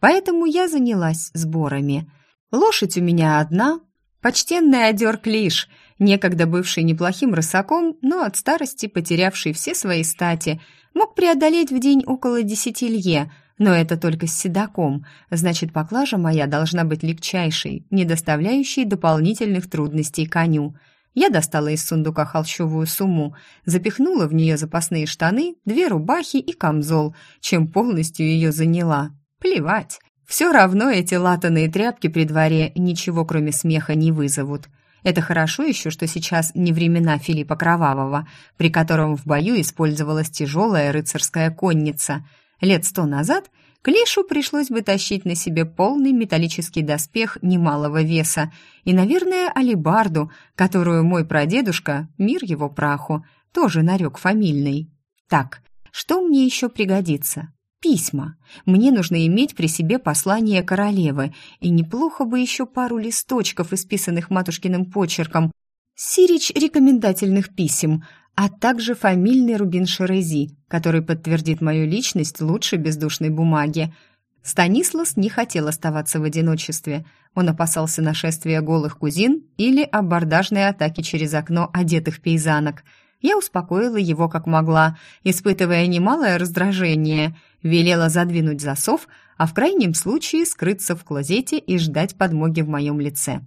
Поэтому я занялась сборами. Лошадь у меня одна, почтенный одер Клиш, некогда бывший неплохим рысаком, но от старости потерявший все свои стати, мог преодолеть в день около десяти лье – но это только с седаком, значит, поклажа моя должна быть легчайшей, не доставляющей дополнительных трудностей коню. Я достала из сундука холщовую сумму, запихнула в нее запасные штаны, две рубахи и камзол, чем полностью ее заняла. Плевать. Все равно эти латаные тряпки при дворе ничего кроме смеха не вызовут. Это хорошо еще, что сейчас не времена Филиппа Кровавого, при котором в бою использовалась тяжелая рыцарская конница – Лет сто назад Клишу пришлось бы тащить на себе полный металлический доспех немалого веса и, наверное, алибарду, которую мой прадедушка, мир его праху, тоже нарек фамильный. Так, что мне еще пригодится? Письма. Мне нужно иметь при себе послание королевы, и неплохо бы еще пару листочков, исписанных матушкиным почерком. Сирич рекомендательных писем, а также фамильный рубин Шерези, который подтвердит мою личность лучше бездушной бумаги. Станислас не хотел оставаться в одиночестве. Он опасался нашествия голых кузин или абордажной атаки через окно одетых пейзанок. Я успокоила его как могла, испытывая немалое раздражение, велела задвинуть засов, а в крайнем случае скрыться в клозете и ждать подмоги в моем лице.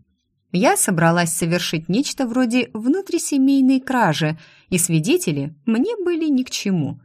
Я собралась совершить нечто вроде внутрисемейной кражи, и свидетели мне были ни к чему.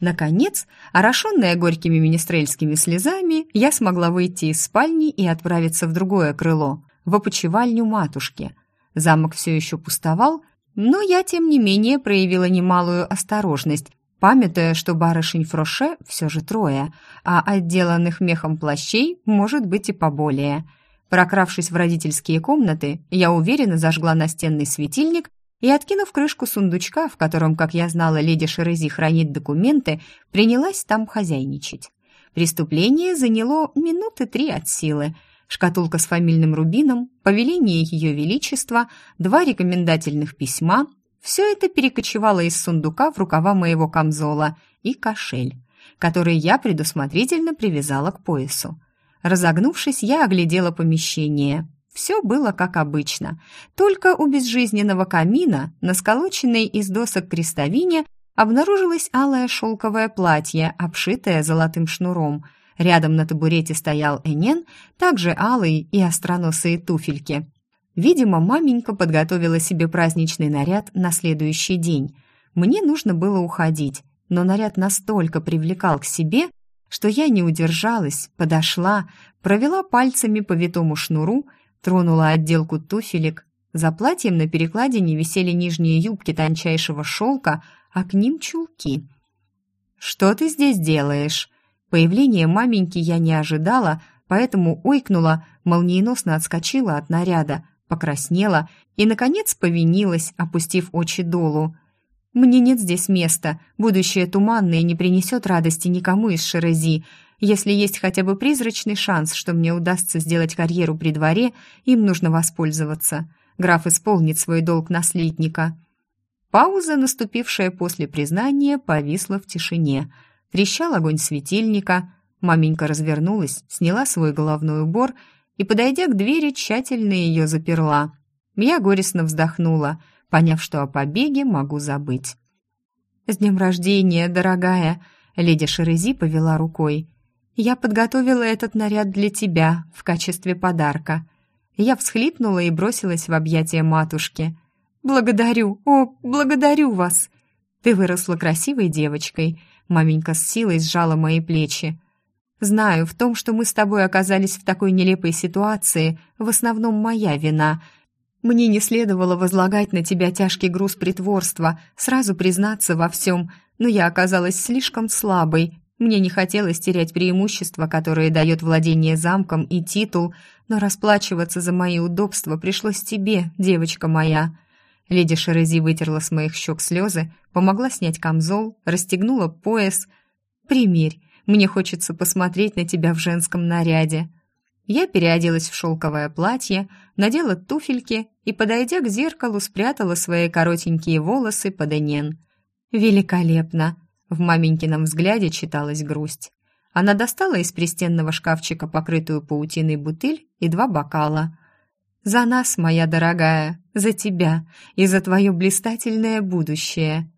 Наконец, орошенная горькими министрельскими слезами, я смогла выйти из спальни и отправиться в другое крыло, в опочивальню матушки. Замок все еще пустовал, но я, тем не менее, проявила немалую осторожность, памятуя, что барышень Фроше все же трое, а отделанных мехом плащей может быть и поболее – Прокравшись в родительские комнаты, я уверенно зажгла настенный светильник и, откинув крышку сундучка, в котором, как я знала, леди Шерези хранит документы, принялась там хозяйничать. Преступление заняло минуты три от силы. Шкатулка с фамильным рубином, повеление Ее Величества, два рекомендательных письма – все это перекочевало из сундука в рукава моего камзола и кошель, который я предусмотрительно привязала к поясу. Разогнувшись, я оглядела помещение. Все было как обычно, только у безжизненного камина, на сколоченной из досок крестовине, обнаружилось алое шелковое платье, обшитое золотым шнуром. Рядом на табурете стоял Энен, также алый и остроносые туфельки. Видимо, маменька подготовила себе праздничный наряд на следующий день. Мне нужно было уходить, но наряд настолько привлекал к себе, что я не удержалась, подошла, провела пальцами по витому шнуру, тронула отделку туфелек. За платьем на перекладине висели нижние юбки тончайшего шелка, а к ним чулки. что ты здесь делаешь?» Появление маменьки я не ожидала, поэтому ойкнула, молниеносно отскочила от наряда, покраснела и, наконец, повинилась, опустив очи долу. «Мне нет здесь места, будущее туманное не принесет радости никому из Шерези. Если есть хотя бы призрачный шанс, что мне удастся сделать карьеру при дворе, им нужно воспользоваться. Граф исполнит свой долг наследника». Пауза, наступившая после признания, повисла в тишине. Трещал огонь светильника, маменька развернулась, сняла свой головной убор и, подойдя к двери, тщательно ее заперла. Я горестно вздохнула, поняв, что о побеге могу забыть. «С днем рождения, дорогая!» — леди Шерези повела рукой. «Я подготовила этот наряд для тебя в качестве подарка». Я всхлипнула и бросилась в объятия матушки. «Благодарю, о, благодарю вас!» «Ты выросла красивой девочкой», — маменька с силой сжала мои плечи. Знаю, в том, что мы с тобой оказались в такой нелепой ситуации, в основном моя вина. Мне не следовало возлагать на тебя тяжкий груз притворства, сразу признаться во всем, но я оказалась слишком слабой. Мне не хотелось терять преимущество, которое дает владение замком и титул, но расплачиваться за мои удобства пришлось тебе, девочка моя». Леди Шерези вытерла с моих щек слезы, помогла снять камзол, расстегнула пояс. «Примерь, мне хочется посмотреть на тебя в женском наряде». Я переоделась в шелковое платье, надела туфельки и, подойдя к зеркалу, спрятала свои коротенькие волосы под энен. «Великолепно!» В маменькином взгляде читалась грусть. Она достала из пристенного шкафчика покрытую паутиной бутыль и два бокала. «За нас, моя дорогая, за тебя и за твое блистательное будущее!»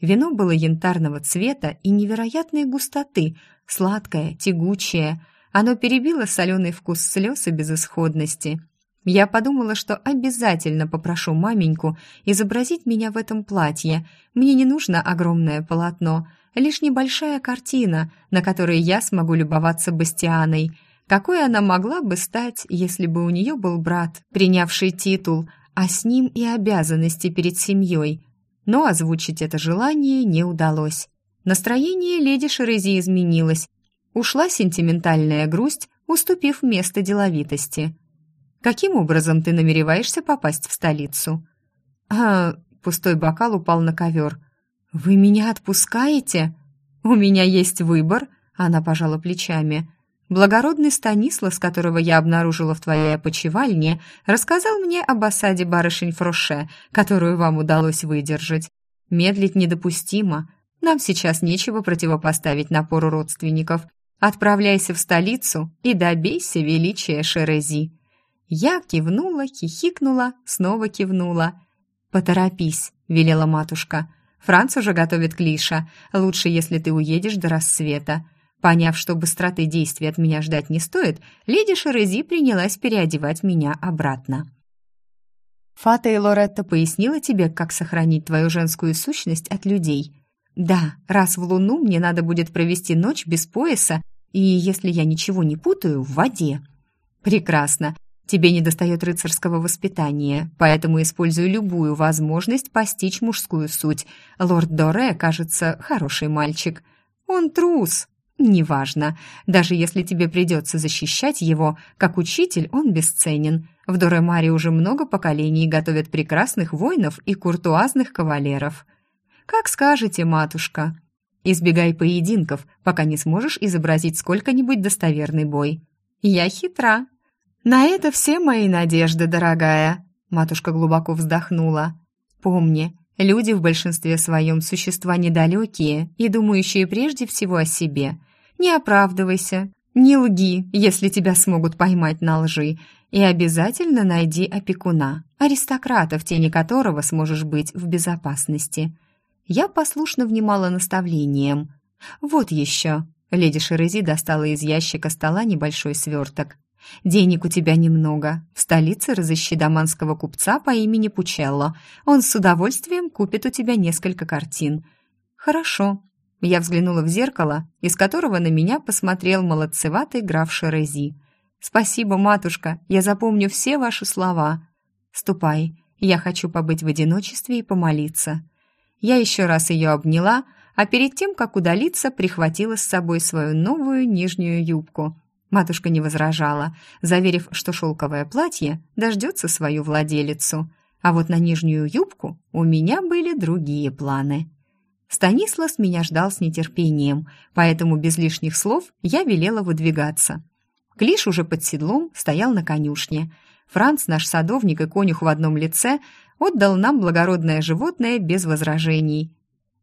Вино было янтарного цвета и невероятной густоты, сладкое, тягучее. Оно перебило соленый вкус слез и безысходности. Я подумала, что обязательно попрошу маменьку изобразить меня в этом платье. Мне не нужно огромное полотно, лишь небольшая картина, на которой я смогу любоваться Бастианой. Какой она могла бы стать, если бы у нее был брат, принявший титул, а с ним и обязанности перед семьей – но озвучить это желание не удалось. Настроение леди Шерези изменилось. Ушла сентиментальная грусть, уступив место деловитости. «Каким образом ты намереваешься попасть в столицу?» «А...» — пустой бокал упал на ковер. «Вы меня отпускаете?» «У меня есть выбор», — она пожала плечами. Благородный Станислав, которого я обнаружила в твоей опочивальне, рассказал мне об осаде барышень Фроше, которую вам удалось выдержать. Медлить недопустимо. Нам сейчас нечего противопоставить напору родственников. Отправляйся в столицу и добейся величия Шерези». Я кивнула, хихикнула, снова кивнула. «Поторопись», — велела матушка. «Франц уже готовит клиша. Лучше, если ты уедешь до рассвета. Поняв, что быстроты действий от меня ждать не стоит, леди Шерези принялась переодевать меня обратно. «Фата и Лоретта пояснила тебе, как сохранить твою женскую сущность от людей?» «Да, раз в луну мне надо будет провести ночь без пояса, и, если я ничего не путаю, в воде». «Прекрасно. Тебе недостает рыцарского воспитания, поэтому используй любую возможность постичь мужскую суть. Лорд Доре, кажется, хороший мальчик. Он трус, «Неважно. Даже если тебе придется защищать его, как учитель он бесценен. В Доремаре уже много поколений готовят прекрасных воинов и куртуазных кавалеров. Как скажете, матушка. Избегай поединков, пока не сможешь изобразить сколько-нибудь достоверный бой. Я хитра. На это все мои надежды, дорогая». Матушка глубоко вздохнула. «Помни, Люди в большинстве своем существа недалекие и думающие прежде всего о себе. Не оправдывайся, не лги, если тебя смогут поймать на лжи, и обязательно найди опекуна, аристократа, в тени которого сможешь быть в безопасности. Я послушно внимала наставлениям. Вот еще. Леди Шерези достала из ящика стола небольшой сверток. «Денег у тебя немного. В столице разыщи доманского купца по имени Пучелло. Он с удовольствием купит у тебя несколько картин». «Хорошо», я взглянула в зеркало, из которого на меня посмотрел молодцеватый граф Шерези. «Спасибо, матушка, я запомню все ваши слова. Ступай, я хочу побыть в одиночестве и помолиться». Я еще раз ее обняла, а перед тем, как удалиться, прихватила с собой свою новую нижнюю юбку. Матушка не возражала, заверив, что шелковое платье дождется свою владелицу. А вот на нижнюю юбку у меня были другие планы. Станислав меня ждал с нетерпением, поэтому без лишних слов я велела выдвигаться. Клиш уже под седлом стоял на конюшне. Франц, наш садовник и конюх в одном лице, отдал нам благородное животное без возражений.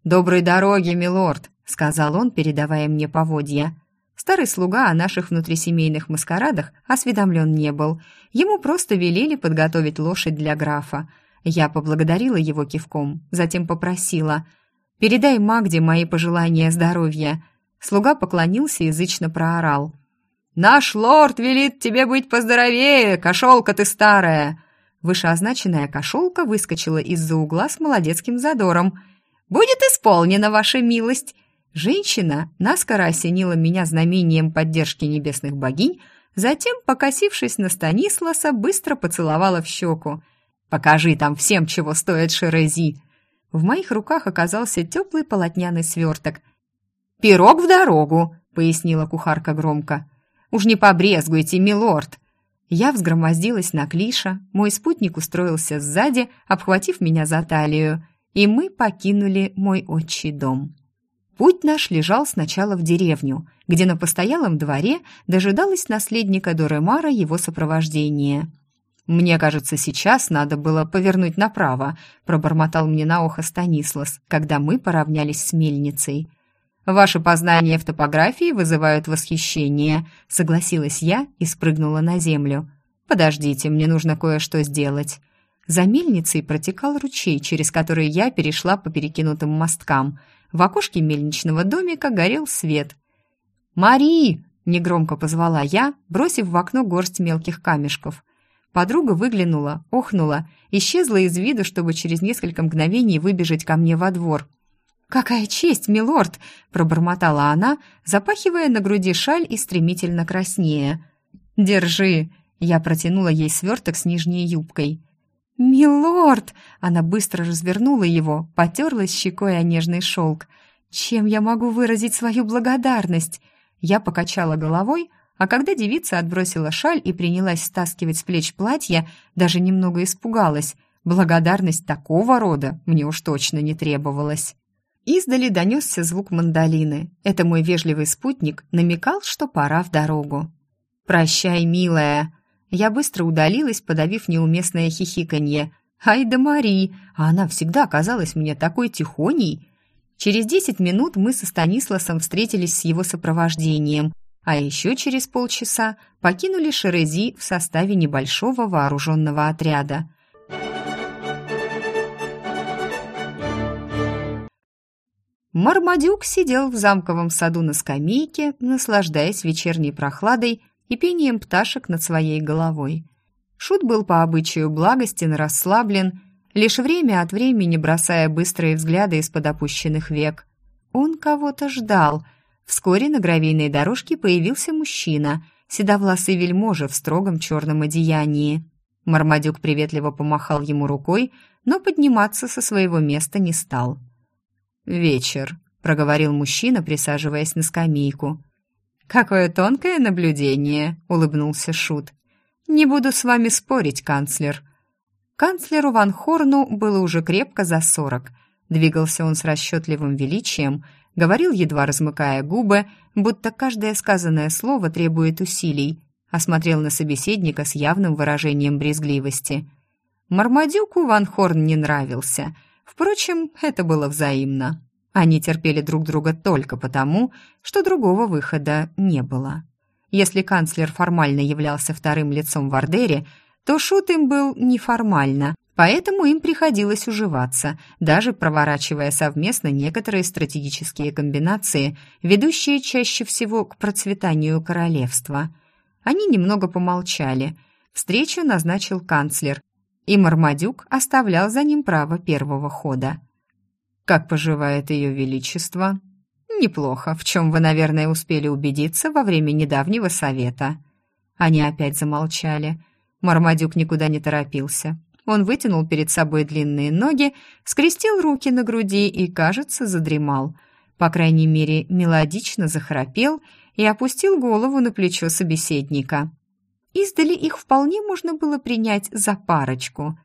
«Доброй дороги, милорд!» — сказал он, передавая мне поводья. Старый слуга о наших внутрисемейных маскарадах осведомлен не был. Ему просто велели подготовить лошадь для графа. Я поблагодарила его кивком, затем попросила — Передай Магде мои пожелания здоровья». Слуга поклонился и язычно проорал. «Наш лорд велит тебе быть поздоровее, кошелка ты старая!» Вышеозначенная кошелка выскочила из-за угла с молодецким задором. «Будет исполнена ваша милость!» Женщина наскоро осенила меня знамением поддержки небесных богинь, затем, покосившись на Станисласа, быстро поцеловала в щеку. «Покажи там всем, чего стоит Шерези!» В моих руках оказался теплый полотняный сверток. «Пирог в дорогу», — пояснила кухарка громко. «Уж не побрезгуйте, милорд!» Я взгромоздилась на клиша, мой спутник устроился сзади, обхватив меня за талию, и мы покинули мой отчий дом. Путь наш лежал сначала в деревню, где на постоялом дворе дожидалась наследника Доремара его сопровождения. «Мне кажется, сейчас надо было повернуть направо», — пробормотал мне на ухо Станислас, когда мы поравнялись с мельницей. «Ваши познания в топографии вызывают восхищение», — согласилась я и спрыгнула на землю. «Подождите, мне нужно кое-что сделать». За мельницей протекал ручей, через который я перешла по перекинутым мосткам. В окошке мельничного домика горел свет. «Мари!» — негромко позвала я, бросив в окно горсть мелких камешков. Подруга выглянула, охнула, исчезла из виду, чтобы через несколько мгновений выбежать ко мне во двор. «Какая честь, милорд!» – пробормотала она, запахивая на груди шаль и стремительно краснея. «Держи!» – я протянула ей сверток с нижней юбкой. «Милорд!» – она быстро развернула его, потерлась щекой о нежный шелк. «Чем я могу выразить свою благодарность?» Я покачала головой, а когда девица отбросила шаль и принялась стаскивать с плеч платье, даже немного испугалась. Благодарность такого рода мне уж точно не требовалась. Издали донесся звук мандолины. Это мой вежливый спутник намекал, что пора в дорогу. «Прощай, милая!» Я быстро удалилась, подавив неуместное хихиканье. «Ай да Мари! А она всегда казалась мне такой тихоней!» Через десять минут мы со Станисласом встретились с его сопровождением, а еще через полчаса покинули Шерези в составе небольшого вооруженного отряда. Мармадюк сидел в замковом саду на скамейке, наслаждаясь вечерней прохладой и пением пташек над своей головой. Шут был по обычаю благостен расслаблен, лишь время от времени бросая быстрые взгляды из-под опущенных век. Он кого-то ждал — Вскоре на гравийной дорожке появился мужчина, седовласый вельможа в строгом черном одеянии. Мармадюк приветливо помахал ему рукой, но подниматься со своего места не стал. «Вечер», — проговорил мужчина, присаживаясь на скамейку. «Какое тонкое наблюдение», — улыбнулся Шут. «Не буду с вами спорить, канцлер». Канцлеру Ван Хорну было уже крепко за сорок. Двигался он с расчетливым величием — говорил, едва размыкая губы, будто каждое сказанное слово требует усилий, осмотрел на собеседника с явным выражением брезгливости. Мармадюку Ван Хорн не нравился. Впрочем, это было взаимно. Они терпели друг друга только потому, что другого выхода не было. Если канцлер формально являлся вторым лицом в Ордере, то Шут им был неформально, Поэтому им приходилось уживаться, даже проворачивая совместно некоторые стратегические комбинации, ведущие чаще всего к процветанию королевства. Они немного помолчали. Встречу назначил канцлер, и Мармадюк оставлял за ним право первого хода. «Как поживает ее величество?» «Неплохо, в чем вы, наверное, успели убедиться во время недавнего совета». Они опять замолчали. Мармадюк никуда не торопился. Он вытянул перед собой длинные ноги, скрестил руки на груди и, кажется, задремал. По крайней мере, мелодично захрапел и опустил голову на плечо собеседника. Издали их вполне можно было принять за парочку.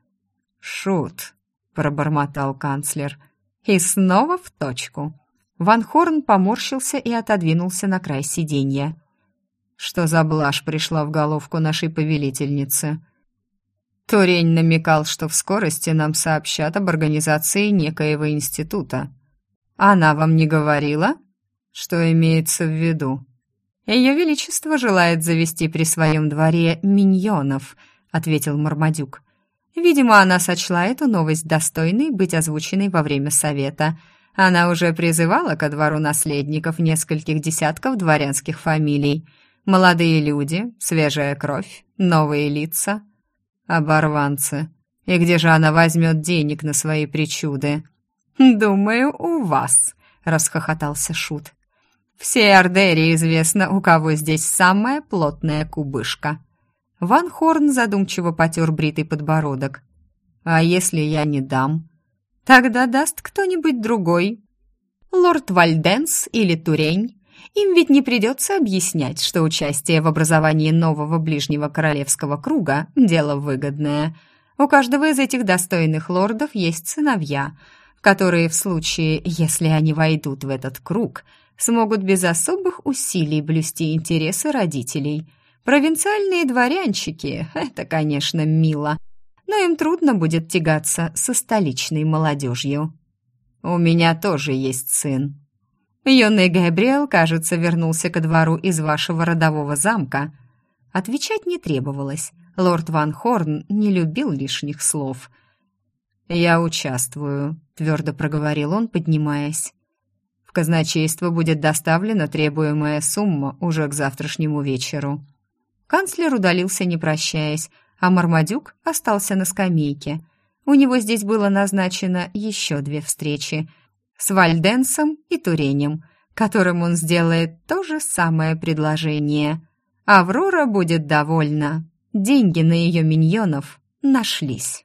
«Шут», — пробормотал канцлер, — «и снова в точку». Ван Хорн поморщился и отодвинулся на край сиденья. «Что за блажь пришла в головку нашей повелительницы?» Турень намекал, что в скорости нам сообщат об организации некоего института. Она вам не говорила? Что имеется в виду? Ее Величество желает завести при своем дворе миньонов, ответил Мармадюк. Видимо, она сочла эту новость достойной быть озвученной во время совета. Она уже призывала ко двору наследников нескольких десятков дворянских фамилий. Молодые люди, свежая кровь, новые лица — Оборванцы. И где же она возьмет денег на свои причуды? Думаю, у вас, расхохотался Шут. Всей Ордерии известно, у кого здесь самая плотная кубышка. Ван Хорн задумчиво потер бритый подбородок. А если я не дам? Тогда даст кто-нибудь другой. Лорд Вальденс или Турень им ведь не придется объяснять, что участие в образовании нового ближнего королевского круга – дело выгодное. У каждого из этих достойных лордов есть сыновья, которые в случае, если они войдут в этот круг, смогут без особых усилий блюсти интересы родителей. Провинциальные дворянчики – это, конечно, мило, но им трудно будет тягаться со столичной молодежью. «У меня тоже есть сын», Юный Габриэл, кажется, вернулся ко двору из вашего родового замка. Отвечать не требовалось. Лорд Ван Хорн не любил лишних слов. «Я участвую», — твердо проговорил он, поднимаясь. «В казначейство будет доставлена требуемая сумма уже к завтрашнему вечеру». Канцлер удалился, не прощаясь, а Мармадюк остался на скамейке. У него здесь было назначено еще две встречи — с Вальденсом и Туренем, которым он сделает то же самое предложение. Аврора будет довольна. Деньги на ее миньонов нашлись.